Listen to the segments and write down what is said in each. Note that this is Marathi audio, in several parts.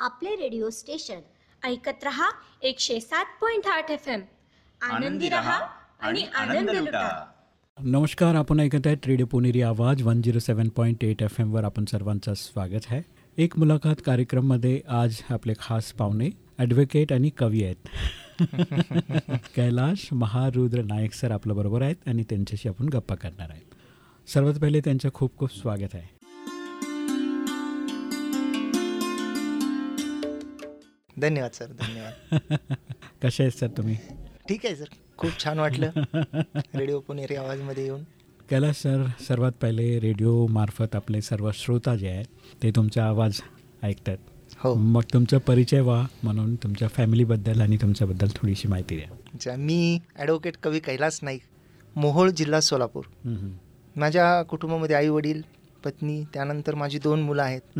आपले रेडिओ स्टेशन. ऐकत रहा एकशे सात पॉइंट आठ एफ एम आनंदी रहा आणि आनंद लुटा. नमस्कार आपण ऐकत आहेत radio Puneri Awaaz one zero seven point eight F एमवर आपण सर्वांचं स्वागत आहे. एक मुलाखत कार्यक्रममध्ये आज आपले खास पाहुणे ॲडव्होकेट आणि कवी आहेत. कैलाश महारुद्र नायक सर आपल्याबरोबर आहेत आणि त्यांच्याशी आपण गप्पा करणार आहेत. सर्वात पहिले त्यांचं खूप खूप स्वागत आहे. धन्यवाद सर. धन्यवाद. कसे आहेत सर तुम्ही? ठीक आहे सर. खूप छान वाटलं रेडिओ पुणेरी आवाजमध्ये येऊन. कैलाश सर सर्वात पहिले रेडिओ मार्फत आपले सर्व श्रोता जे आहेत ते तुमचा आवाज ऐकतात. हो. मग तुमचा परिचय व्हा म्हणून तुमच्या फॅमिलीबद्दल आणि तुमच्याबद्दल थोडीशी माहिती द्या. अच्छा मी ॲडव्होकेट कवी कैलास नाईक मोहोळ जिल्हा सोलापूर. माझ्या कुटुंबामध्ये आई वडील पत्नी त्यानंतर माझी दोन मुलं आहेत.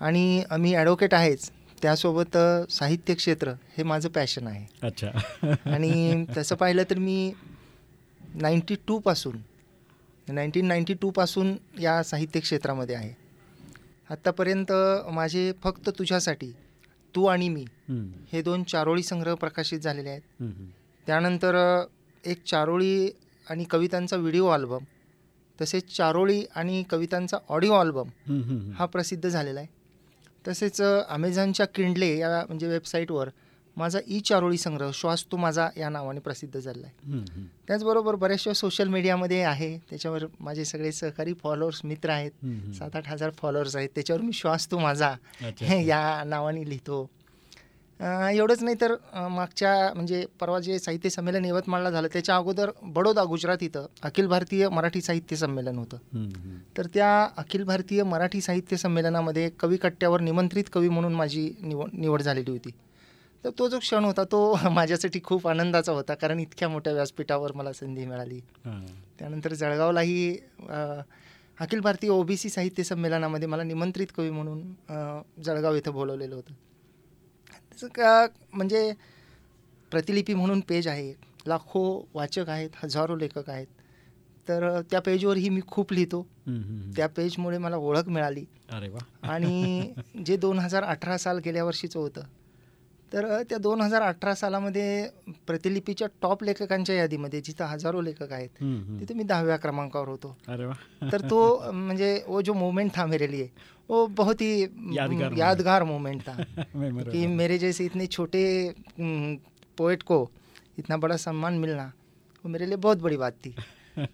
आणि आम्ही ॲडव्होकेट आहेच. त्यासोबत साहित्य क्षेत्र हे माझं पॅशन आहे. अच्छा. आणि तसं पाहिलं तर मी नाईंटी टूपासून नाईन्टीन नाईंटी टूपासून या साहित्य क्षेत्रामध्ये आहे. आत्तापर्यंत माझे फक्त तुझ्यासाठी तू आणि मी हे दोन चारोळी संग्रह प्रकाशित झालेले आहेत. त्यानंतर एक चारोळी आणि कवितांचा व्हिडिओ अल्बम तसेच चारोळी आणि कवितांचा ऑडिओ अल्बम हा प्रसिद्ध झालेला आहे. तसेच अमेझॉनच्या किंडले या म्हणजे वेबसाईटवर माझा ई चारोळी संग्रह श्वास तू माझा या नावाने प्रसिद्ध झालेला आहे. त्याचबरोबर बऱ्याचशा सोशल मीडियामध्ये आहे त्याच्यावर माझे सगळे सहकारी फॉलोअर्स मित्र आहेत. सात आठ हजार फॉलोअर्स आहेत त्याच्यावर मी श्वास तू माझा. या नावाने लिहितो एवढंच नाही तर मागच्या म्हणजे परवा जे साहित्य संमेलन यवतमाळला झालं त्याच्या अगोदर बडोदा गुजरात इथं अखिल भारतीय मराठी साहित्य संमेलन होतं. तर त्या अखिल भारतीय मराठी साहित्य संमेलनामध्ये कवी कट्ट्यावर निमंत्रित कवी म्हणून माझी निव निवड झालेली होती तर तो जो क्षण होता तो माझ्यासाठी खूप आनंदाचा होता कारण इतक्या मोठ्या व्यासपीठावर मला संधी मिळाली. त्यानंतर जळगावलाही अखिल भारतीय ओबीसी साहित्य संमेलनामध्ये मला निमंत्रित कवी म्हणून जळगाव इथं बोलवलेलं होतं का म्हणजे प्रतिलिपी म्हणून पेज आहे. लाखो वाचक आहेत हजारो लेखक आहेत. तर त्या पेजवरही मी खूप लिहितो. त्या पेजमुळे मला ओळख मिळाली. अरे वा. आणि जे दोन हजार अठरा साल गेल्या वर्षीचं होतं तर त्या दोन हजार अठरा सालामध्ये प्रतिलिपीच्या टॉप लेखकांच्या यादीमध्ये जिथं हजारो लेखक आहेत. तिथे मी दहाव्या क्रमांकावर होतो. अरे वा. तर तो म्हणजे वो जो मोमेंट था मेरे लिए वो बहुत ही यादगार यादगार मोमेंट था. कि मेरे जैसे इतने छोटे पोएट को इतना बड़ा सम्मान मिलना वो मेरे लिए बहुत बड़ी बात थी।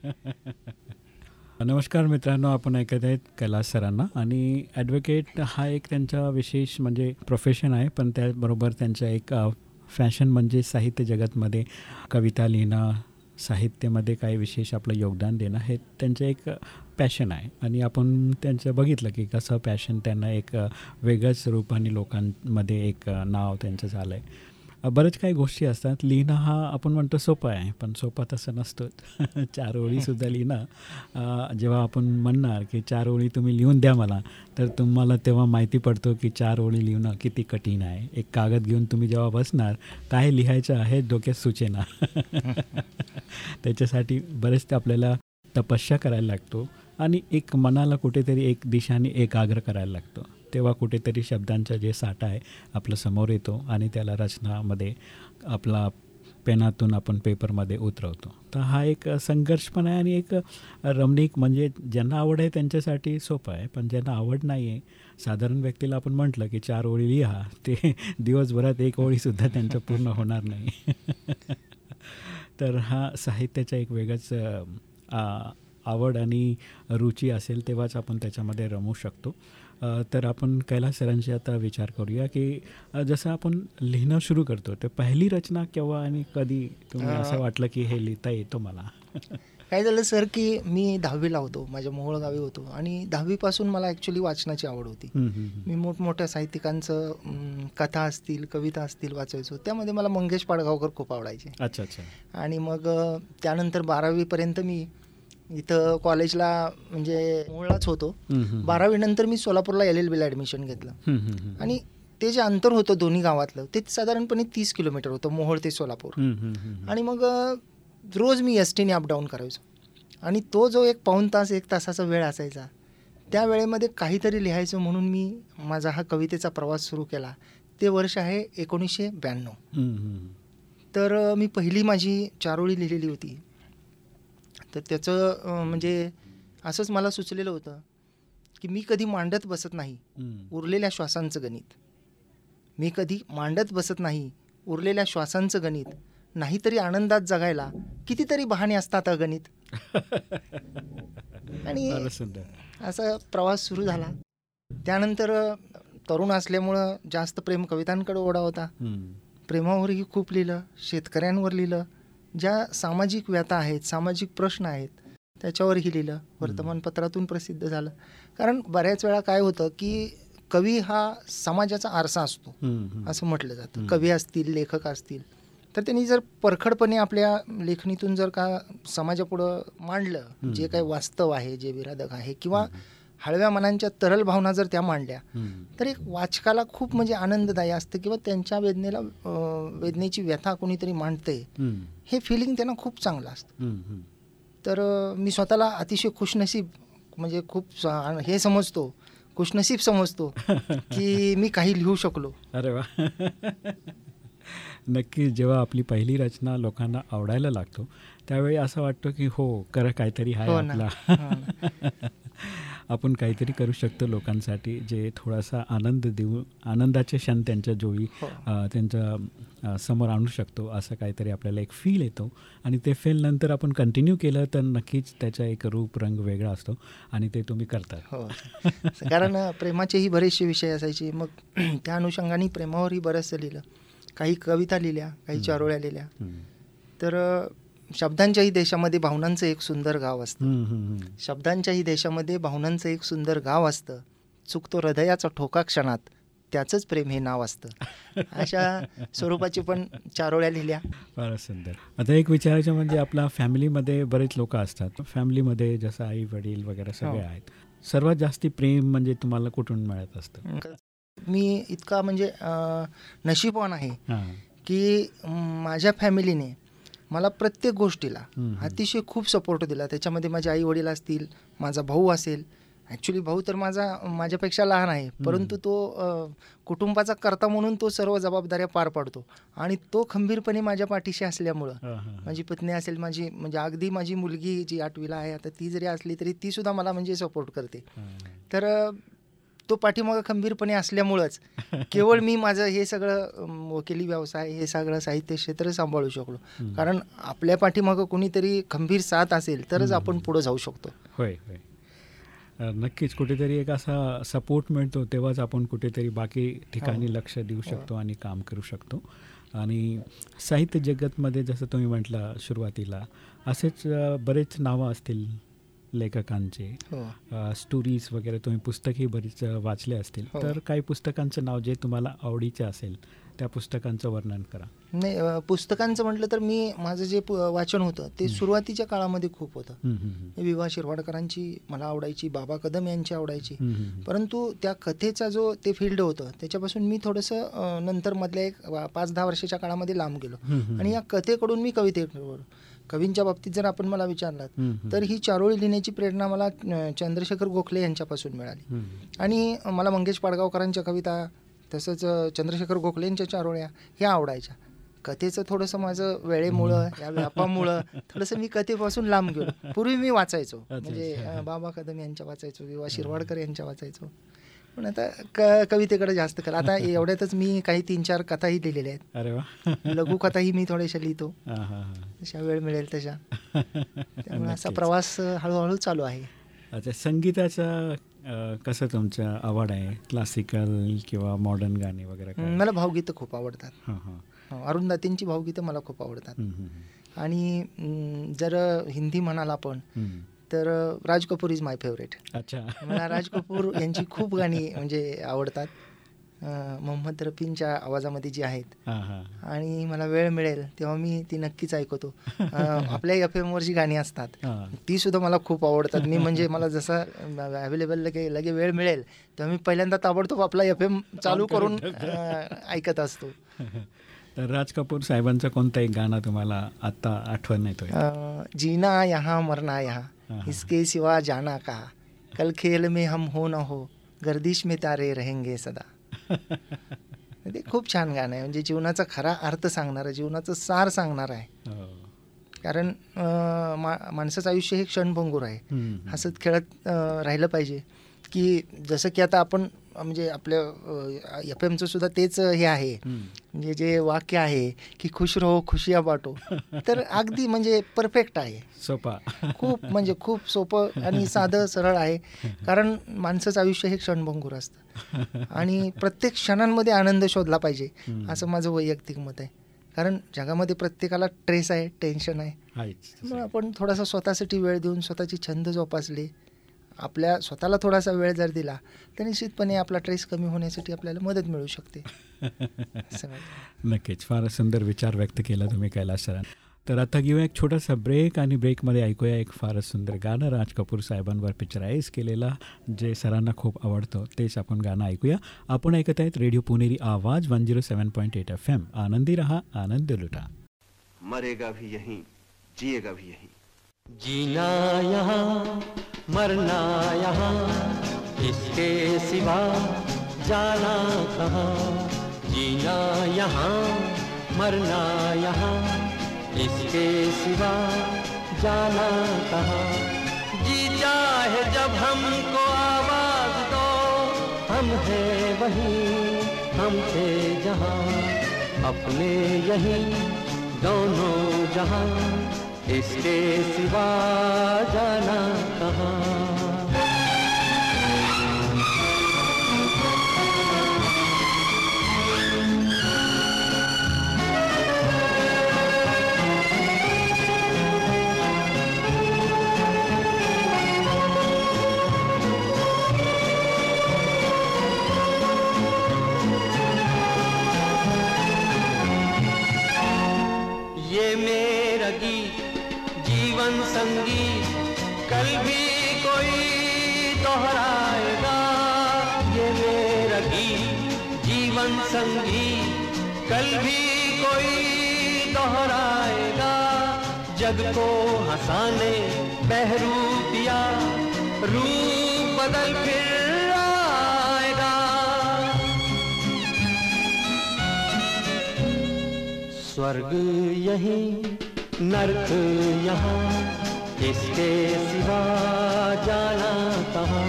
नमस्कार मित्रांनो आपण ऐकत आहेत कैलास सरांना. आणि ॲडव्होकेट हा एक त्यांचा विशेष म्हणजे प्रोफेशन आहे पण त्याचबरोबर त्यांचा एक फॅशन म्हणजे साहित्य जगतमध्ये कविता लिहिणं साहित्यामध्ये काही विशेष आपलं योगदान देणं हे त्यांचं एक पॅशन आहे. आणि आपण त्यांचं बघितलं की कसं पॅशन त्यांना एक अ, वेगळंच रूपाने लोकांमध्ये एक नाव त्यांचं झालं आहे बरेच काही गोष्टी असतात. लिहिणं हा आपण म्हणतो सोपं आहे पण सोपा तसं नसतो चार ओळीसुद्धा लिहिणं. जेव्हा आपण म्हणणार की चार ओळी तुम्ही लिहून द्या मला तर तुम्हाला तेव्हा माहिती पडतो की चार ओळी लिहिणं किती कठीण आहे. एक कागद घेऊन तुम्ही जेव्हा बसणार काय लिहायचं आहे डोक्यात सुचेना. त्याच्यासाठी बरेच ते आपल्याला तपस्या करायला लागतो. आणि एक मनाला कुठेतरी एक दिशाने एकाग्र करायला लागतो. तेव्हा कुठेतरी शब्दांचा जे साठा आहे आपलं समोर येतो आणि त्याला रचनामध्ये आपला पेनातून आपण पेपरमध्ये उतरवतो. तर हा एक संघर्ष पण आहे आणि एक रमणीक म्हणजे ज्यांना आवड आहे त्यांच्यासाठी सोपं आहे पण ज्यांना आवड नाही आहे साधारण व्यक्तीला आपण म्हटलं की चार ओळी लिहा ते दिवसभरात एक ओळीसुद्धा त्यांचं पूर्ण होणार नाही. तर हा साहित्याचा एक वेगळंच आवड आणि रुची असेल तेव्हाच आपण त्याच्यामध्ये रमू शकतो. तर आपण कैलास सरांशी आता विचार करूया की जसं आपण लिहिणं सुरू करतो तर पहिली रचना केव्हा आणि कधी तुम्ही असं वाटलं की हे लिहिता येतो मला? काय झालं सर की मी दहावीला होतो माझ्या मोहोळ गावी होतो आणि दहावीपासून मला ॲक्च्युली वाचनाची आवड होती. मी मोठमोठ्या साहित्यिकांचं कथा असतील कविता असतील वाचायचो त्यामध्ये मला मंगेश पाडगावकर खूप आवडायचे. अच्छा अच्छा. आणि मग त्यानंतर बारावीपर्यंत मी इथं कॉलेजला म्हणजे मोहळाच होतो हम्म. बारावीनंतर मी सोलापूरला एल एल बीला ॲडमिशन घेतलं. आणि ते जे अंतर होतं दोन्ही गावातलं ते साधारणपणे तीस किलोमीटर होतं मोहोळ ते सोलापूर. आणि मग रोज मी एस टीने अपडाऊन करायचो आणि तो जो एक पाऊण तास एक तासाचा वेळ असायचा त्या वेळेमध्ये काहीतरी लिहायचं म्हणून मी माझा हा कवितेचा प्रवास सुरू केला ते वर्ष आहे एकोणीसशे ब्याण्णव. तर मी पहिली माझी चारोळी लिहिलेली होती तर त्याचं म्हणजे असंच मला सुचलेलं होतं की मी कधी मांडत बसत नाही. उरलेल्या श्वासांचं गणित. मी कधी मांडत बसत नाही उरलेल्या श्वासांचं गणित. नाहीतरी आनंदात जगायला कितीतरी बहाणे असतात अगणित आणि असा प्रवास सुरू झाला. त्यानंतर तरुण असल्यामुळं जास्त प्रेम कवितांकडे ओढा होता. प्रेमावरही खूप लिहिलं शेतकऱ्यांवर लिहिलं ज्या सामाजिक व्यथा आहेत सामाजिक प्रश्न आहेत त्याच्यावरही लिहिलं वर्तमानपत्रातून प्रसिद्ध झालं कारण बऱ्याच वेळा काय होतं की कवी हा समाजाचा आरसा असतो. असं म्हटलं जातं. कवी असतील लेखक असतील तर त्यांनी जर परखडपणे आपल्या लेखणीतून जर का समाजापुढं मांडलं. जे काही वास्तव आहे जे विराधक आहे किंवा हळव्या मनांच्या तरल भावना जर त्या मांडल्या. तर एक वाचकाला खूप म्हणजे आनंददायी असतं किंवा त्यांच्या वेदनेला वेदनेची व्यथा कोणीतरी मांडते. हे फिलिंग त्यांना खूप चांगलं असतं. तर मी स्वतःला अतिशय खुशनसीब म्हणजे खूप हे समजतो खुशनसीब समजतो की मी काही लिहू शकलो अरे वा नक्की जेव्हा आपली पहिली रचना लोकांना आवडायला लागतो त्यावेळी असं वाटतं की हो कर काहीतरी आहे हो. आपला हो. आपण काहीतरी करू शकतो लोकांसाठी जे थोडासा आनंद देऊ आनंदाचे क्षण त्यांच्या जोळी हो. त्यांच्यासमोर आणू शकतो असं काहीतरी आपल्याला एक फील येतो. आणि ते फील नंतर आपण कंटिन्यू केलं तर नक्कीच त्याचा एक रूप रंग वेगळा असतो आणि ते तुम्ही करता. हो. कारण प्रेमाचेही बरेचसे विषय असायचे. मग त्या अनुषंगाने प्रेमावरही बरंचसं लिहिलं. काही कविता लिहिल्या काही चारोळ्या लिहिल्या. तर शब्दांच्याही देशामध्ये भावनांचं एक सुंदर गाव असतं. शब्दांच्याही देशामध्ये भावनांचं एक सुंदर गाव असतं. चुकतो हृदयाचा ठोका क्षणात त्याचंच प्रेम हे नाव असतं. अशा स्वरूपाची पण चारोळ्या लिहिल्या. फारच सुंदर. आता एक विचारायचं म्हणजे आपल्या फॅमिलीमध्ये बरेच लोक असतात. फॅमिलीमध्ये जसं आई वडील वगैरे सगळे हो. आहेत. सर्वात जास्ती प्रेम म्हणजे तुम्हाला कुठून मिळत असतं? मी इतका म्हणजे नशीबवान आहे की माझ्या फॅमिलीने मला प्रत्येक गोष्टीला. अतिशय खूप सपोर्ट दिला त्याच्यामध्ये माझे आई वडील असतील माझा भाऊ असेल ॲक्च्युली भाऊ तर माझा माझ्यापेक्षा लहान आहे परंतु तो कुटुंबाचा करता म्हणून तो सर्व जबाबदाऱ्या पार पाडतो आणि तो खंबीरपणे माझ्या पाठीशी असल्यामुळं. माझी पत्नी असेल माझी म्हणजे अगदी माझी मुलगी जी आठवीला आहे आता ती जरी असली तरी ती सुद्धा मला म्हणजे सपोर्ट करते. तर तो पाठीमागं खंबीरपणे असल्यामुळंच केवळ मी माझं हे सगळं वकिली व्यवसाय हे सगळं साहित्य क्षेत्र सांभाळू शकलो. कारण आपल्या पाठीमागं कोणीतरी खंबीर साथ असेल तरच आपण पुढे जाऊ शकतो. होय होय. नक्कीच कुठेतरी एक असा सपोर्ट मिळतो तेव्हाच आपण कुठेतरी बाकी ठिकाणी लक्ष देऊ शकतो आणि काम करू शकतो. आणि साहित्य जगतमध्ये जसं तुम्ही म्हटलं सुरुवातीला असेच बरेच नावं असतील. लेखकांचे हो. स्टोरीज वगैरे तुम्ही पुस्तकही बरीच वाचले असतील. हो. तर काही पुस्तकांचं नाव जे तुम्हाला आवडीचे असेल त्या पुस्तकांचं वर्णन करा. नाही पुस्तकांचं म्हटलं तर मी माझं जे वाचन होतं ते सुरुवातीच्या काळामध्ये खूप होतं. विवा शिरवाडकरांची मला आवडायची बाबा कदम यांची आवडायची. परंतु त्या कथेचा जो ते फील्ड होतं त्याच्यापासून मी थोडंसं नंतर मधल्या एक पाच दहा वर्षाच्या काळामध्ये लांब गेलो. आणि या कथेकडून मी कवितेकडून कवींच्या बाबतीत जर आपण मला विचारलात. तर ही चारोळी लिहिण्याची प्रेरणा मला चंद्रशेखर गोखले यांच्यापासून मिळाली. आणि मला मंगेश पाडगावकरांच्या कविता तसंच चंद्रशेखर गोखलेंच्या चारोळ्या ह्या आवडायच्या. कथेचं थोडंसं माझं वेळेमुळं या व्यापामुळं थोडंसं मी कथेपासून लांब गेलो. पूर्वी मी वाचायचो. म्हणजे बाबा कदम यांच्या वाचायचो किंवा शिरवाडकर यांच्या वाचायचो. पण आता क कवितेकडे जास्त कर. आता एवढ्यातच मी काही तीन चार कथाही लिहिलेल्या आहेत. अरे वा. लघुकथाही मी थोड्याशा लिहितो. जशा वेळ मिळेल तशा. त्यामुळे असा. प्रवास हळूहळू चालू आहे. अच्छा संगीताचं कसं तुमचं आवड आहे? क्लासिकल किंवा मॉडर्न गाणे वगैरे मला भावगीतं खूप आवडतात. हां हां. हो, अरुण दातींची भावगीतं मला खूप आवडतात. आणि जर हिंदी म्हणाल आपण. तर Raj Kapoor is my favourite अच्छा. मला राज कपूर यांची खूप गाणी म्हणजे आवडतात. मोहम्मद रफींच्या आवाजामध्ये जी आहेत. हां हां. आणि मला वेळ मिळेल तेव्हा मी ती नक्कीच ऐकतो. आपल्या एफ एमवर जी गाणी असतात. ती सुद्धा मला खूप आवडतात. मी म्हणजे मला जसं अवेलेबल लगे लगे वेळ मिळेल तेव्हा मी पहिल्यांदा ताबडतोब आपला एफ एम चालू करून ऐकत असतो. तर राज कपूर साहेबांचं कोणतं एक गाणं तुम्हाला आत्ता आठवण येतोय? जीना यहाँ मरना यहाँ. हाँ। इसके सिवा जाना कहा. कल खेल में हम हो ना हो गर्दिश में तारे रहेंगे सदा. ते खूप छान गाणं आहे. म्हणजे जीवनाचा खरा अर्थ सांगणारं जीवनाचं सार सांगणार आहे. हो. कारण माणसाचं आयुष्य हे क्षणभंगूर आहे. हसत खेळत राहिलं पाहिजे. की जसं की आता आपण म्हणजे आपल्या एफ एमचं सुद्धा तेच हे आहे. म्हणजे जे वाक्य आहे की खुश रहो खुशिया बाटो. तर अगदी म्हणजे परफेक्ट आहे. सोपा. खूप म्हणजे खूप सोपं आणि साधं सरळ आहे. कारण माणसाचं आयुष्य हे क्षणभंगूर असतं. आणि प्रत्येक क्षणांमध्ये आनंद शोधला पाहिजे. असं माझं वैयक्तिक मत आहे. कारण जगामध्ये प्रत्येकाला ट्रेस आहे मग आहेच. आपण थोडासा स्वतःसाठी वेळ देऊन स्वतःचे छंद जोपासले. आपल्या स्वतःला थोडासा वेळ जर दिला तर निश्चितपणे आपला ट्रेस कमी होण्यासाठी आपल्याला मदत मिळू शकते. नक्कीच. फार सुंदर विचार व्यक्त केला तुम्ही कैलास सरांनी तर आता घेऊया एक छोटासा ब्रेक आणि ब्रेकमध्ये ऐकूया एक फारच सुंदर गाणं. राज कपूर साहेबांवर पिक्चराईज केलेला जे सरांना खूप आवडतं तेच आपण गाणं ऐकूया. आपण ऐकत आहेत radio Puneri Awaaz one zero seven point eight F M आनंदी रहा आनंद लुटा. मरेगा भी यहीं जिएगा भी यहीं. जीना यहाँ, मरना यहाँ, इसके सिवा जाना कहाँ? जीना यहाँ, मरना यहाँ, इसके सिवा जाना कहाँ? जी चाहे जब हमको आवाज़ दो, हम हैं वहीं, हम थे जहाँ। अपने यहीं दोनों जहाँ इसके सिवा जाना कहाँ। जग को हंसाने बहरूपिया रूप बदल फिर आएगा। स्वर्ग यही, नर्क यहाँ, इसके सिवा जाना कहाँ?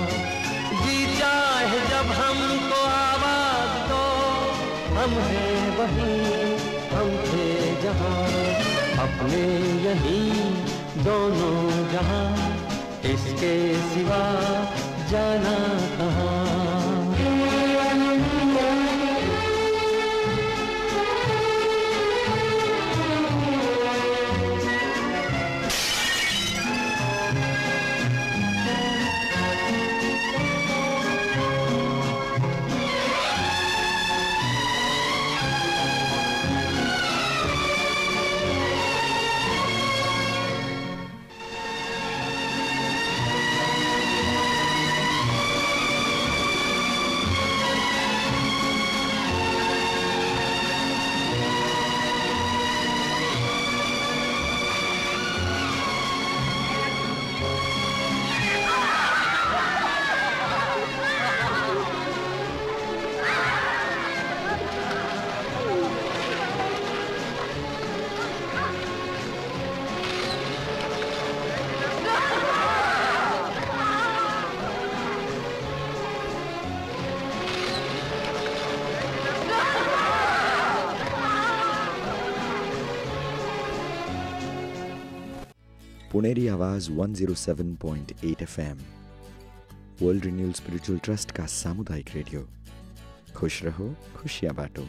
जी चाहे जब हमको आवाज़ दो, हम हैं वहीं हमें यही दोनों जहां इसके सिवा जाना कहाँ? Puneri Awaaz 107.8 FM World Renewal Spiritual Trust का सामुदायिक रेडियो. खुश रहो खुशियां बांटो.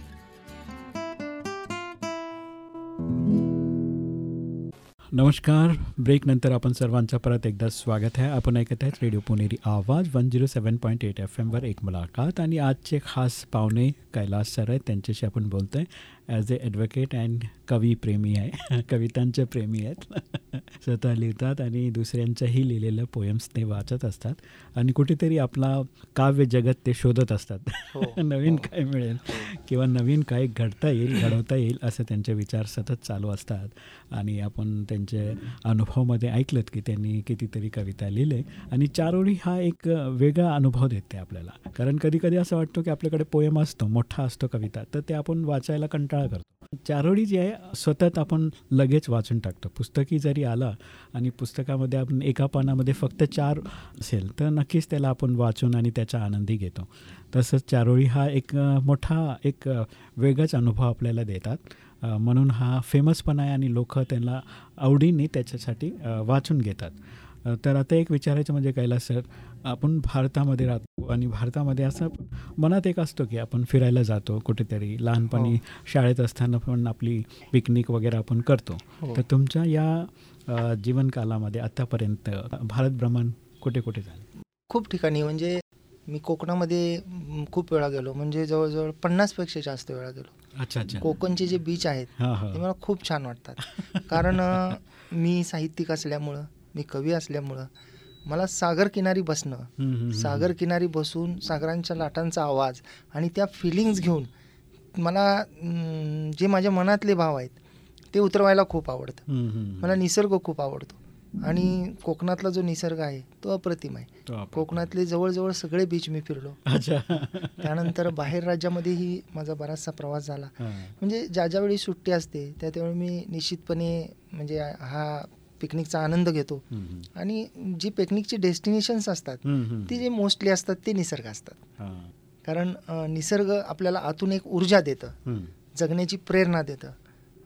नमस्कार. ब्रेक नंतर आपण सर्वांचं परत एकदा स्वागत आहे. आपण ऐकत आहेत radio Puneri Awaaz one zero seven point eight F एमवर एक मुलाखत आणि आजचे खास पाहुणे कैलास सर आहेत. त्यांच्याशी आपण बोलतो आहे ॲज ए ॲडव्होकेट अँड कवी प्रेमी आहे. कवितांचे प्रेमी आहेत. स्वतः लिहितात आणि दुसऱ्यांच्याही लिहिलेलं पोएम्स ते वाचत असतात. आणि कुठेतरी आपला काव्य जगत ते शोधत असतात. हो, नवीन हो. काय मिळेल? किंवा नवीन काय घडता येईल घडवता येईल असे त्यांचे विचार सतत चालू असतात. आणि आपण त्यांचे अनुभवामध्ये ऐकलं की त्यांनी कितीतरी कविता लिहिले. आणि चारोळी हा एक वेगळा अनुभव देते आपल्याला. कारण कधी कधी असं वाटतं की आपल्याकडे पोयम असतो मोठा असतो कविता तर ते आपण वाचायला कंटाळा करतो. चारोळी जी आहे सतत आपण लगेच वाचून टाकतो. पुस्तकी जरी आला आणि पुस्तकामध्ये आपण एका पानामध्ये फक्त चार असेल तर नक्कीच त्याला आपण वाचून आणि त्याचा आनंदी घेतो. तसंच चारोळी हा एक मोठा एक वेगळाच अनुभव आपल्याला देतात. म्हणून हा फेमस पण आहे आणि लोक त्यांना आवडीने त्याच्यासाठी वाचून घेतात. तर आता एक विचारायचं म्हणजे कैलास सर आपण भारतामध्ये राहतो आणि भारतामध्ये असं मनात एक असतो की आपण फिरायला जातो कुठेतरी लहानपणी शाळेत असताना पण आपली पिकनिक वगैरे आपण करतो. हो. तर तुमच्या या जीवनकालामध्ये आतापर्यंत भारत भ्रमण कुठे कुठे झालं? खूप ठिकाणी म्हणजे मी कोकणामध्ये खूप वेळा गेलो. म्हणजे जवळजवळ पन्नासपेक्षा जास्त वेळा गेलो. अच्छा अच्छा. कोकणचे जे बीच आहेत ते मला खूप छान वाटतात. कारण मी साहित्यिक असल्यामुळं मी कवी असल्यामुळं मला सागर किनारी बसणं. सागर किनारी बसून सागरांच्या लाटांचा आवाज आणि त्या फिलिंग्स घेऊन मला जे माझ्या मनातले भाव आहेत ते उतरवायला खूप आवडतं. मला निसर्ग खूप आवडतो. आणि कोकणातला जो निसर्ग आहे तो अप्रतिम आहे. कोकणातले जवळजवळ सगळे बीच मी फिरलो. अच्छा. त्यानंतर बाहेर राज्यामध्येही माझा बराचसा प्रवास झाला. म्हणजे ज्या ज्यावेळी सुट्टी असते त्या त्यावेळी मी निश्चितपणे म्हणजे हा पिकनिकचा आनंद घेतो. आणि जी पिकनिकची डेस्टिनेशन्स असतात. ती जे मोस्टली असतात ते निसर्ग असतात. कारण निसर्ग आपल्याला आतून एक ऊर्जा देतं. जगण्याची प्रेरणा देतं.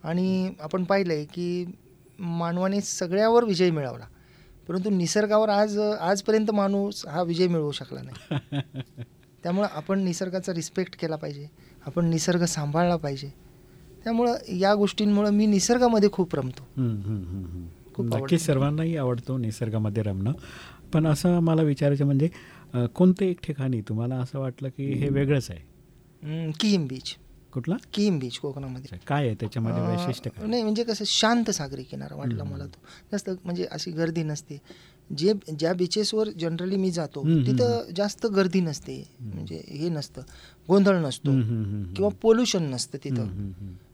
आणि आपण पाहिलं आहे की मानवाने सगळ्यावर विजय मिळवला. परंतु निसर्गावर आज आजपर्यंत माणूस हा विजय मिळवू शकला नाही. त्यामुळं आपण निसर्गाचा रिस्पेक्ट केला पाहिजे. आपण निसर्ग सांभाळला पाहिजे. त्यामुळं या गोष्टींमुळं मी निसर्गामध्ये खूप रमतो. खूप नक्की. सर्वांनाही आवडतो निसर्गामध्ये रमणं. पण असं मला विचारायचं म्हणजे कोणतं एक ठिकाणी तुम्हाला असं वाटलं की हे वेगळंच आहे? किहीम बीच. कुठला? किहीम बीच कोकणामध्ये. काय आहे त्याच्यामध्ये वैशिष्ट्य नाही म्हणजे कसं शांत सागरी किनारा वाटला. मला तो. जास्त म्हणजे अशी गर्दी नसते. जे ज्या बीचेसवर जनरली मी जातो तिथं जास्त गर्दी नसते. म्हणजे हे नसतं. गोंधळ नसतो. किंवा पोल्युशन नसतं तिथं.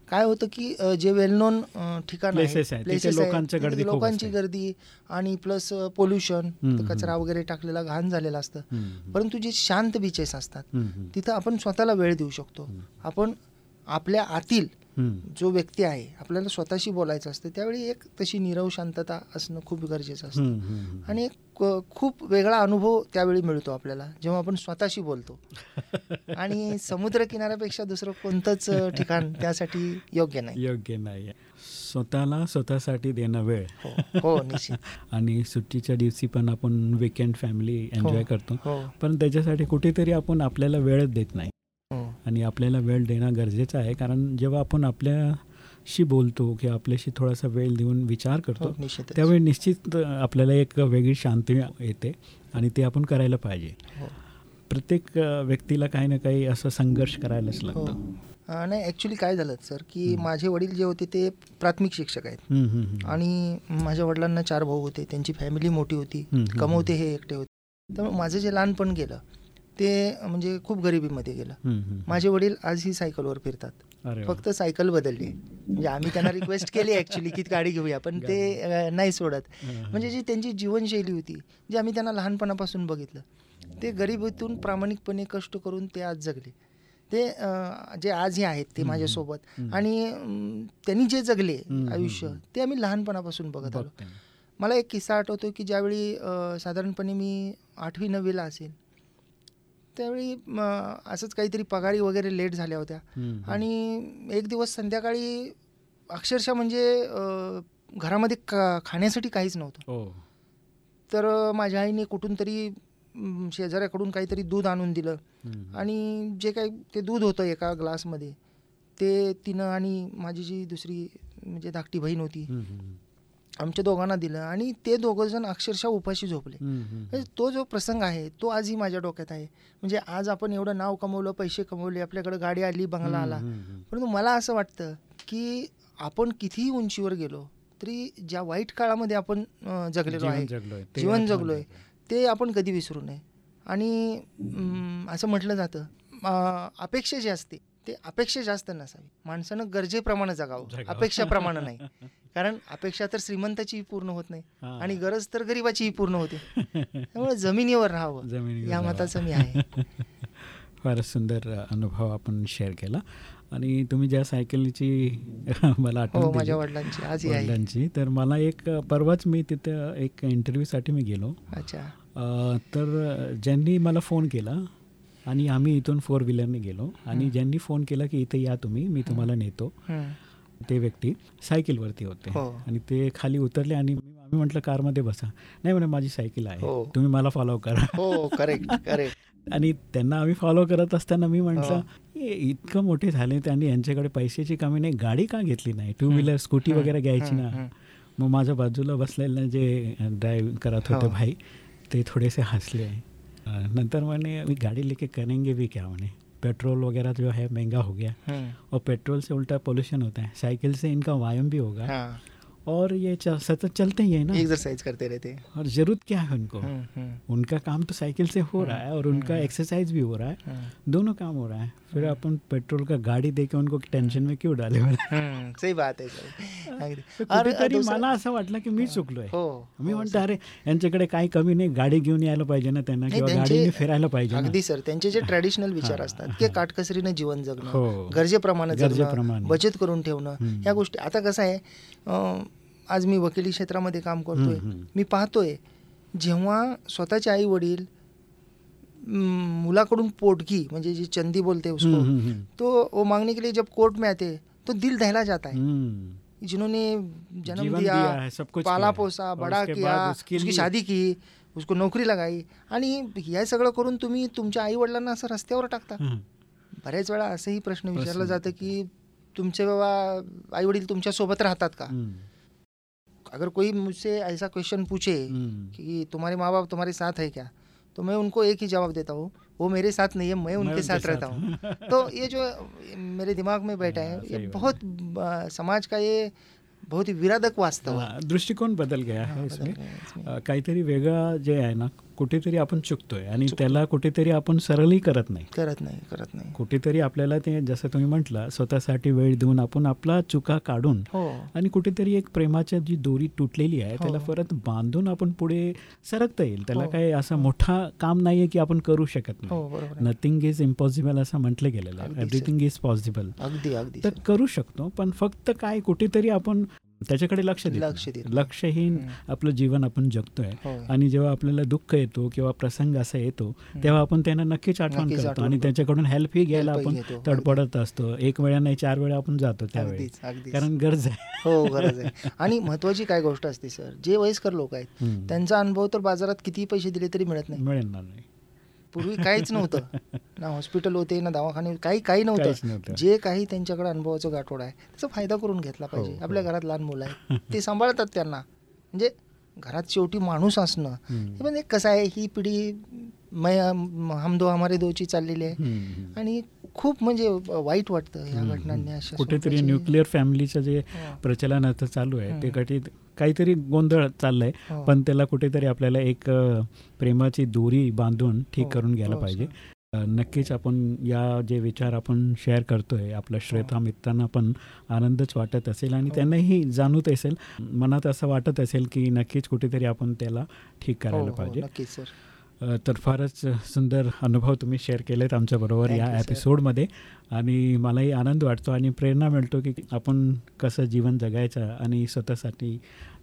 काय होतं की जे वेल नोन ठिकाण लोकांची लोकांची. गर्दी आणि प्लस पोल्युशन कचरा वगैरे टाकलेला घाण झालेला असतं. परंतु जे शांत बीचेस असतात तिथं आपण स्वतःला वेळ देऊ शकतो. आपण आपल्या आतील. जो व्यक्ती आहे आपल्याला स्वतःशी बोलायचं असतं त्यावेळी एक तशी नीरव शांतता असणं खूप गरजेचं असतं. आणि खूप वेगळा अनुभव त्यावेळी मिळतो आपल्याला जेव्हा आपण स्वतःशी बोलतो. आणि समुद्र किनाऱ्यापेक्षा दुसरं कोणतंच ठिकाण त्यासाठी योग्य नाही. योग्य नाही स्वतःला स्वतःसाठी देणं वेळ. हो हो आणि सुट्टीच्या दिवशी पण आपण विकेंड फॅमिली एन्जॉय हो. करतो. हो. पण त्याच्यासाठी कुठेतरी आपण आपल्याला वेळच देत नाही. आणि आपल्याला वेळ देणं गरजेचं आहे. कारण जेव्हा आपण आपल्याशी बोलतो किंवा आपल्याशी थोडासा वेळ देऊन विचार करतो हो निश्चित त्यावेळी निश्चित आपल्याला एक वेगळी शांती येते आणि ते आपण करायला पाहिजे. हो. प्रत्येक व्यक्तीला काही ना काही असं संघर्ष करायलाच हो. लागतं. नाही ॲक्च्युली काय झालं सर की माझे वडील जे होते ते प्राथमिक शिक्षक आहेत. आणि माझ्या वडिलांना चार भाऊ होते त्यांची फॅमिली मोठी होती कमवते हे एकटे होते. त्यामुळे माझं जे लहानपण गेलं ते म्हणजे खूप गरिबीमध्ये गेलं. माझे वडील आजही सायकलवर फिरतात. फक्त सायकल बदलली म्हणजे आम्ही त्यांना रिक्वेस्ट केली ॲक्च्युली की गाडी घेऊया पण ते नाही सोडत. म्हणजे जी त्यांची जीवनशैली होती जी आम्ही त्यांना लहानपणापासून बघितलं ते गरिबीतून प्रामाणिकपणे कष्ट करून ते आज जगले ते जे आजही आहेत ते माझ्यासोबत. आणि त्यांनी जे जगले आयुष्य. ते आम्ही लहानपणापासून बघत आलो. मला एक किस्सा आठवतो की ज्यावेळी साधारणपणे मी आठवी नववीला असेल त्यावेळी असंच काहीतरी पगारी वगैरे लेट झाल्या होत्या. आणि एक दिवस संध्याकाळी अक्षरशः म्हणजे घरामध्ये का खाण्यासाठी काहीच नव्हतं हो तर माझ्या आईने कुठून तरी शेजाऱ्याकडून काहीतरी दूध आणून दिलं. आणि जे काही ते दूध होतं एका ग्लासमध्ये ते तिनं आणि माझी जी दुसरी म्हणजे धाकटी बहीण होती. आमच्या दोघांना दिलं आणि ते दोघं जण अक्षरशः उपाशी झोपले. म्हणजे तो जो प्रसंग आहे तो आजही माझ्या डोक्यात आहे म्हणजे आज आपण एवढं नाव कमवलं पैसे कमवले आपल्याकडे गाडी आली बंगला आला. परंतु मला असं वाटतं की आपण कितीही उंचीवर गेलो तरी ज्या वाईट काळामध्ये आपण जगलेलो आहे जीवन जगलोय. ते आपण कधी विसरू नये आणि असं म्हटलं जातं अपेक्षा जी असते ते अपेक्षा जास्त नसावी माणसानं गरजेप्रमाणे जगावं जगावं. अपेक्षाप्रमाणे नाही कारण अपेक्षा तर श्रीमंताचीही पूर्ण होत नाही. आणि गरज तर गरिबाचीही पूर्ण होते. त्यामुळे जमिनीवर राहावं. या. मताचं मी आहे. फारच सुंदर अनुभव आपण शेअर केला. आणि तुम्ही ज्या सायकलची मला आठवण हो माझ्या वडिलांची आहे. वडिलांची तर मला एक परवाच मी तिथं एक इंटरव्ह्यूसाठी मी गेलो. अच्छा. तर ज्यांनी मला फोन केला आणि आम्ही इथून फोर व्हीलरने गेलो. आणि ज्यांनी फोन केला की इथे या तुम्ही मी तुम्हाला नेतो. ते व्यक्ती सायकलवरती होते. हो. आणि ते खाली उतरले आणि मी- आम्ही म्हटलं कारमध्ये बसा. नाही म्हणे माझी सायकल आहे. हो. तुम्ही मला फॉलो करा. हो करेक्ट करेक्ट आणि त्यांना आम्ही फॉलो करत असताना मी म्हटलं हो. "हे इतकं मोठे झाले त्यांनी यांच्याकडे पैशाची कमी नाही गाडी का घेतली नाही? टू व्हीलर स्कूटी वगैरे घ्यायची ना. मग माझ्या बाजूला बसलेले जे ड्राईव्ह करत होते. भाई ते थोडेसे हंसले. नंतर म्हणे अभी गाड़ी लेके करेंगे भी क्या? म्हणे. पेट्रोल वगैरह जो है महंगा हो गया. और पेट्रोल से उल्टा पोल्यूशन होता है। साइकिल से इनका व्यायाम भी होगा। हाँ। और ये चल, सतत चलते ही है ना। एक्सरसाइज करते रहते हैं। और ज़रूरत क्या है उनको? उनका काम तो साइकिल से हो रहा है और उनका एक्सरसाइज भी हो रहा है। दोनों काम हो रहा है। फिर अपन पेट्रोल का गाड़ी दे के उनको टेन्शन में क्यों डाले सही बात आहे दुसरं- मला असं वाटलं की मी चुकलोय। हो मी हो, म्हणतो अरे यांच्याकडे काही कमी नाही गाडी घेऊन यायला पाहिजे ना त्यांना किंवा गाडीने फिरायला पाहिजे अगदी सर त्यांचे जे ट्रॅडिशनल विचार हा, असतात हा. की काटकसरीनं जीवन हो. जगणं गरजेप्रमाणे जगणं गरजेप्रमाणे. बचत करून ठेवणं. ह्या गोष्टी. आता कसं आहे आज मी वकिली क्षेत्रामध्ये काम करतोय. मी पाहतोय जेव्हा स्वतःचे आई वडील मुलाकडून पोटगी म्हणजे जी चंदी बोलते उसको. तो वो मांगने के लिए जब कोर्ट में आते तो दिल दहला जाता है. जिन्होंने जन्म दिया, दिया सब कुछ पाला. पोसा बड़ा किया उसके शादी की उसको नोकरी लगाई आणि हे सगळं करून तुम्ही तुमच्या आई वडिलांना असं रस्त्यावर टाकता. बऱ्याच वेळा असंही प्रश्न विचारला. जातं की तुमचे बाबा आई वडील तुमच्यासोबत राहतात का. अगर कोई मुझसे ऐसा क्वेश्चन पूछे हम्म. कि तुम्हारे माँ बाप तुम्हारे साथ है क्या तो मैं उनको एक ही जवाब देता हूँ वो मेरे साथ नहीं है मैं उनके उनके साथ साथ रहता हूँ। तो ये जो मेरे दिमाग में बैठा हाँ, है ये बहुत समाज का ये बहुत ही विराधक वास्तव है। दृष्टिकोण दृष्टिकोन बदल गया हाँ, है इसमें। गया तरी वेगा जो काहीतरी वेगळा जे आहे ना कुठेतरी आपण चुकतोय आणि त्याला कुठेतरी आपण सरळही करत नाही. करत नाही करत नाही. कुठेतरी आपल्याला ते जसं तुम्ही म्हटलं स्वतःसाठी वेळ देऊन आपण आपला चुका काढून हो. आणि कुठेतरी एक प्रेमाची जी दोरी तुटलेली आहे हो. त्याला परत बांधून आपण पुढे सरकता येईल. त्याला हो. काय असं मोठा काम नाहीये की आपण करू शकत नाही. नथिंग इज इम्पॉसिबल असं म्हटलं गेलेलं आहे. एव्हरीथिंग इज पॉसिबल अगदी अगदी तर करू शकतो पण फक्त काय कुठेतरी आपण त्याच्याकडे लक्ष देत लक्ष. लक्षहीन. आपलं जीवन आपण जगतोय. हो. आणि जेव्हा आपल्याला दुःख येतो किंवा प्रसंग असा येतो तेव्हा आपण त्यांना नक्कीच आठवण करतो. आणि. त्याच्याकडून हेल्पही घ्यायला आपण. तडपडत असतो. एक वेळा नाही चार वेळा आपण जातो त्यावेळी. कारण गरज आहे. हो गरज आहे. आणि महत्वाची काय गोष्ट असते सर? जे वयस्कर लोक आहेत. त्यांचा अनुभव तर बाजारात किती पैसे दिले तरी मिळत नाही. मिळणार नाही. पूर्वी काहीच नव्हतं ना हॉस्पिटल होते ना दवाखाने काही काही नव्हतं. जे काही त्यांच्याकडे अनुभवाचं गाठोड आहे त्याचा फायदा करून घेतला पाहिजे हो, आपल्या घरात लहान मुलं आहेत ते सांभाळतात त्यांना म्हणजे घरात शेवटी माणूस असणं. हे पण एक कसं आहे ही पिढी मै हम दो हमारे दोची चाललेली आहे. आणि खूप म्हणजे वाईट वाटतं या घटनांनी. अशा कुठेतरी न्यूक्लिअर फॅमिलीचं जे हो. प्रचलन आता चालू आहे ते हम्म. काहीतरी गोंधळ चाललाय. हो. पण त्याला कुठेतरी आपल्याला एक प्रेमाची दोरी बांधून ठीक हो, करून घ्यायला हो, पाहिजे. नक्कीच आपण या जे विचार आपण शेअर करतोय आपल्या श्रोता मित्रांना पण आनंदच वाटत असेल आणि. त्यांनाही जाणवत असेल मनात असं वाटत असेल की नक्कीच कुठेतरी आपण त्याला ठीक करायला पाहिजे. तर फारच सुंदर अनुभव तुम्ही शेअर केलेत आमच्याबरोबर या. एपिसोडमध्ये आणि मलाही आनंद वाटतो आणि प्रेरणा मिळतो की आपण कसं जीवन जगायचं आणि स्वतःसाठी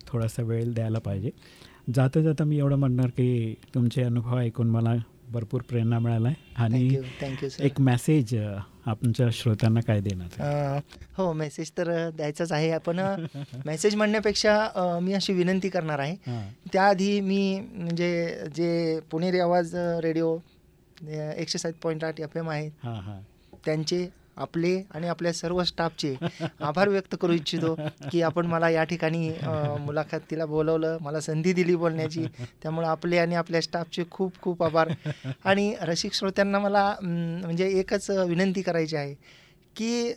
थोडासा वेळ द्यायला पाहिजे. जाता जाता मी एवढं म्हणणार की तुमचे अनुभव ऐकून मला भरपूर प्रेरणा मिळाला आहे आणि थँक्यू एक मेसेज आमच्या श्रोत्यांना काय देणार हो मेसेज तर द्यायचाच आहे. आपण मेसेज म्हणण्यापेक्षा मी अशी विनंती करणार आहे. त्याआधी मी म्हणजे जे पुणेरी आवाज रेडिओ एकशे सात पॉईंट आठ एफ एम आहेत हां हां. त्यांचे आपले आणि आपल्या सर्व स्टाफचे आभार व्यक्त करू इच्छितो की आपण मला या ठिकाणी मुलाखतीला बोलवलं मला संधी दिली बोलण्याची. त्यामुळे आपले आणि आपल्या स्टाफचे खूप खूप आभार. आणि रसिक श्रोत्यांना मला म्हणजे एकच विनंती करायची आहे की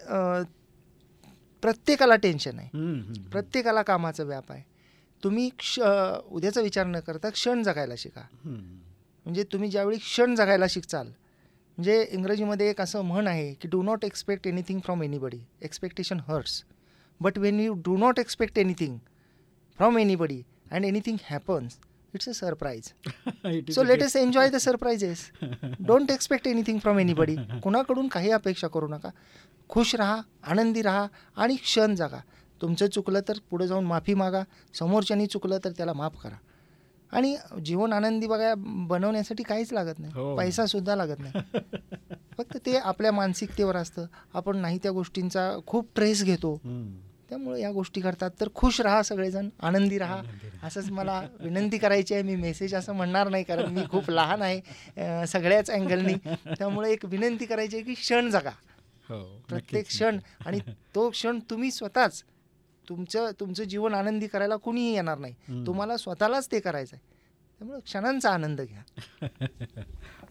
प्रत्येकाला टेन्शन आहे. प्रत्येकाला कामाचा व्याप आहे. तुम्ही क्ष उद्याचा विचार न करता क्षण जगायला शिका. म्हणजे तुम्ही ज्यावेळी क्षण जगायला शिकचाल म्हणजे इंग्रजीमध्ये एक असं म्हण आहे की do not expect anything from anybody expectation hurts but when you do not expect anything from anybody and anything happens it's a surprise so let's enjoy the surprises don't expect anything from anybody कुणाकडून काही अपेक्षा करू नका. खुश राहा आनंदी राहा आणि क्षण जागा. तुमचं चुकलं तर पुढे जाऊन माफी मागा. समोरच्यानी चुकलं तर त्याला माफ करा. आणि जीवन आनंदी बघा बनवण्यासाठी काहीच लागत नाही. हो. पैसा सुद्धा लागत नाही. फक्त ते आपल्या मानसिकतेवर असतं. आपण नाही त्या गोष्टींचा खूप ट्रेस घेतो. त्यामुळे या गोष्टी करतात. तर खुश राहा सगळेजण. आनंदी राहा. असंच मला विनंती करायची आहे. मी मेसेज असं म्हणणार नाही कारण मी खूप लहान आहे सगळ्याच अँगलनी त्यामुळे एक विनंती करायची आहे की क्षण जगा. हो प्रत्येक क्षण आणि तो क्षण तुम्ही स्वतःच तुमचं तुमचं जीवन आनंदी करायला कुणीही येणार नाही. तुम्हाला स्वतःलाच ते करायचं आहे. त्यामुळे क्षणांचा आनंद घ्या.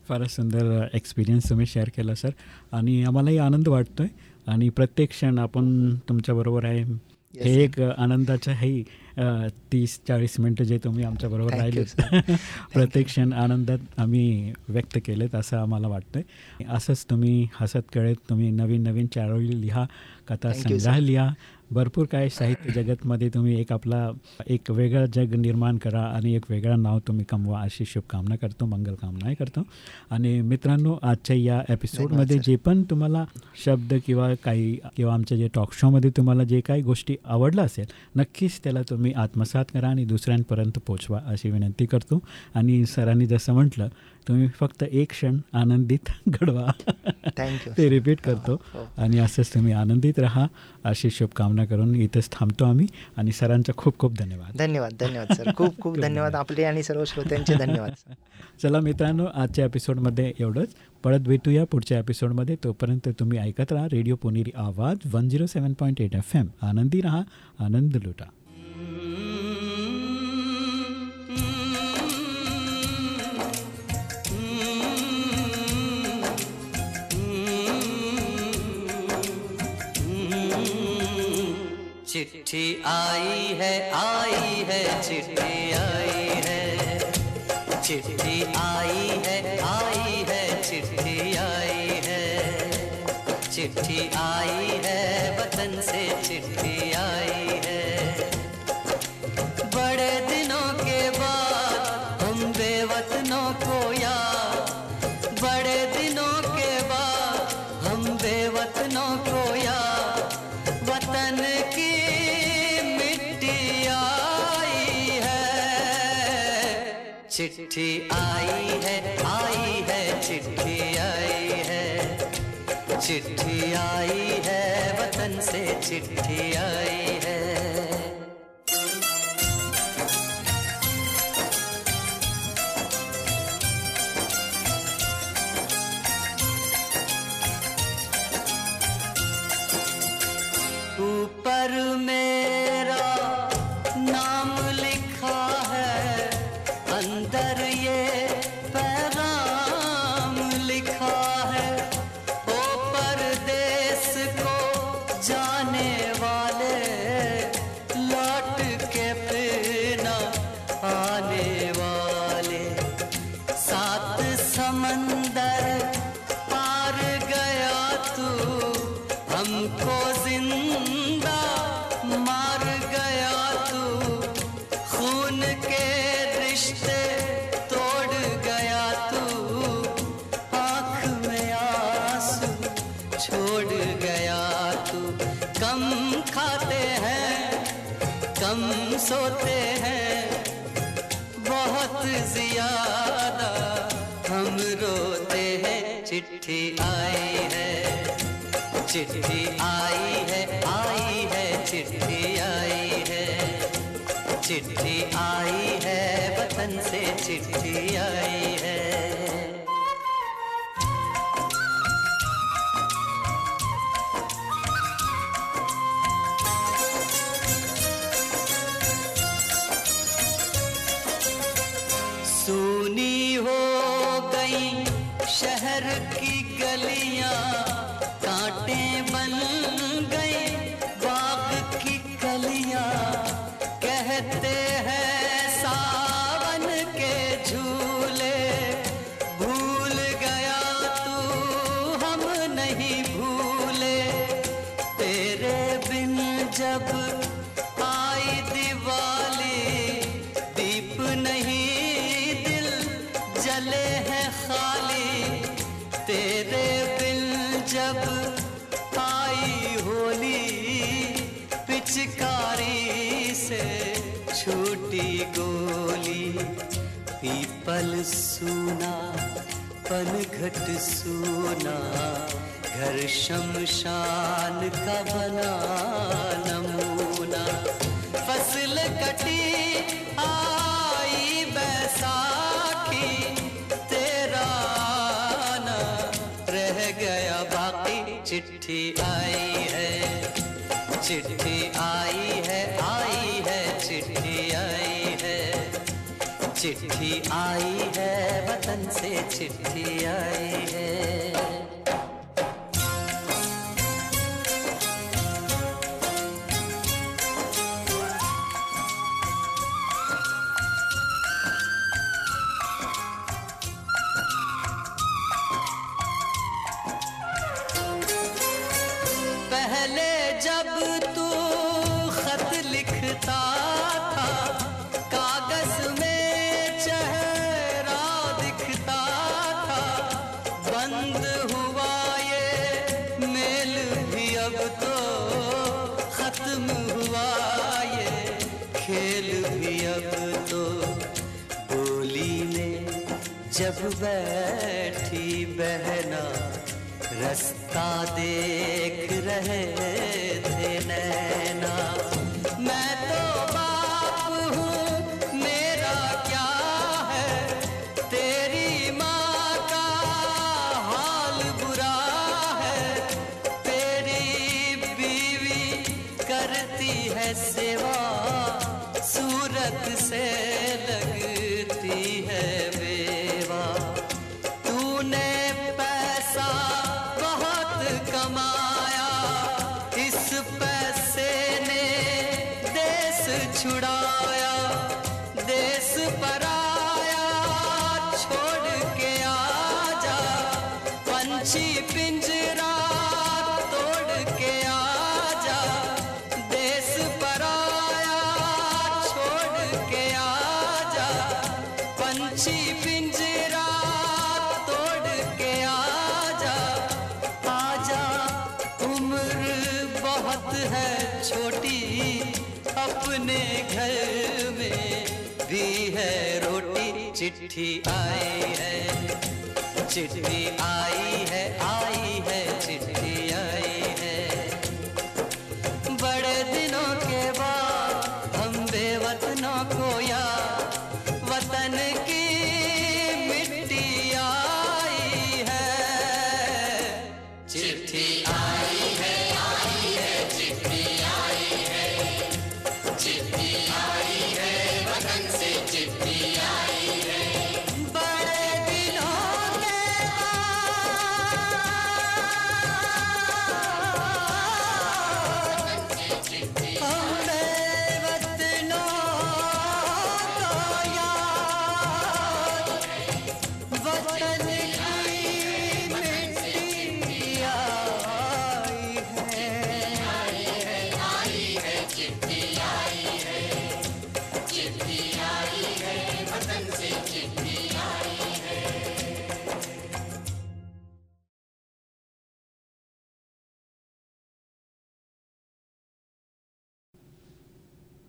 फारच सुंदर एक्सपिरियन्स तुम्ही शेअर केला सर आणि आम्हालाही आनंद वाटतोय. आणि प्रत्येक क्षण आपण तुमच्याबरोबर आहे. हे एक आनंदाचं हे तीस चाळीस मिनटं जे तुम्ही आमच्याबरोबर राहिले प्रत्येक क्षण आनंदात आम्ही व्यक्त केलेत असं आम्हाला वाटतंय. असंच तुम्ही हसत कळत तुम्ही नवीन नवीन चारोळी लिहा कथा संग्रह लिहा. भरपूर काय साहित्य जगतमध्ये तुम्ही एक आपला एक वेगळं जग निर्माण करा आणि एक वेगळं नाव तुम्ही कमवा अशी शुभकामना करतो मंगलकामनाही करतो. आणि मित्रांनो आजच्या या एपिसोडमध्ये जे पण तुम्हाला शब्द किंवा काही किंवा आमच्या जे टॉक शोमध्ये तुम्हाला जे काही गोष्टी आवडल्या असेल नक्कीच त्याला तुम्ही आत्मसात करा आणि दुसऱ्यांपर्यंत पोचवा अशी विनंती करतो. आणि सरांनी जसं म्हटलं तुम्ही फक्त एक क्षण आनंदित घडवा. थँक्यू ते रिपीट करतो. हो. आणि असंच तुम्ही आनंदित राहा. अशी शुभकामना करून इथंच थांबतो आम्ही. आणि सरांचा खूप खूप धन्यवाद. धन्यवाद धन्यवाद सर खूप खूप धन्यवाद आपले आणि सर्व श्रोत्यांचे धन्यवाद चला मित्रांनो आजच्या एपिसोडमध्ये एवढंच. परत भेटूया पुढच्या एपिसोडमध्ये तोपर्यंत तुम्ही ऐकत राहा radio Puneri Awaaz one zero seven point eight F M आनंदी राहा आनंद लुटा. चिट्ठी आई है आई है, चिट्ठी आई है। चिट्ठी आई है आई है, चिट्ठी आई है। चिट्ठी आई है, वतन से चिट्ठी आई है। बड़े दिनों के बाद हम बेवतनों को याद चिट्ठी आई है आई है चिट्ठी आई है। चिट्ठी आई है वतन से चिट्ठी आई है। को चिट्ठी आई है आई है चिट्ठी आई है। चिट्ठी आई है वतन से चिट्ठी आई है कहते हैं पन घट सूना, घर शमशान का बना नमूना। फ़सल कटी, आई बैसाखी, तेरा ना रह गया बाकी। चिट्ठी आई है, चिट्ठी आई है, आई चिट्ठी आई है वतन से चिट्ठी आई है। बैठी बहना रास्ता देख रहे घर में भी है रोटी चिट्ठी आई है। चिट्ठी आई है आई है।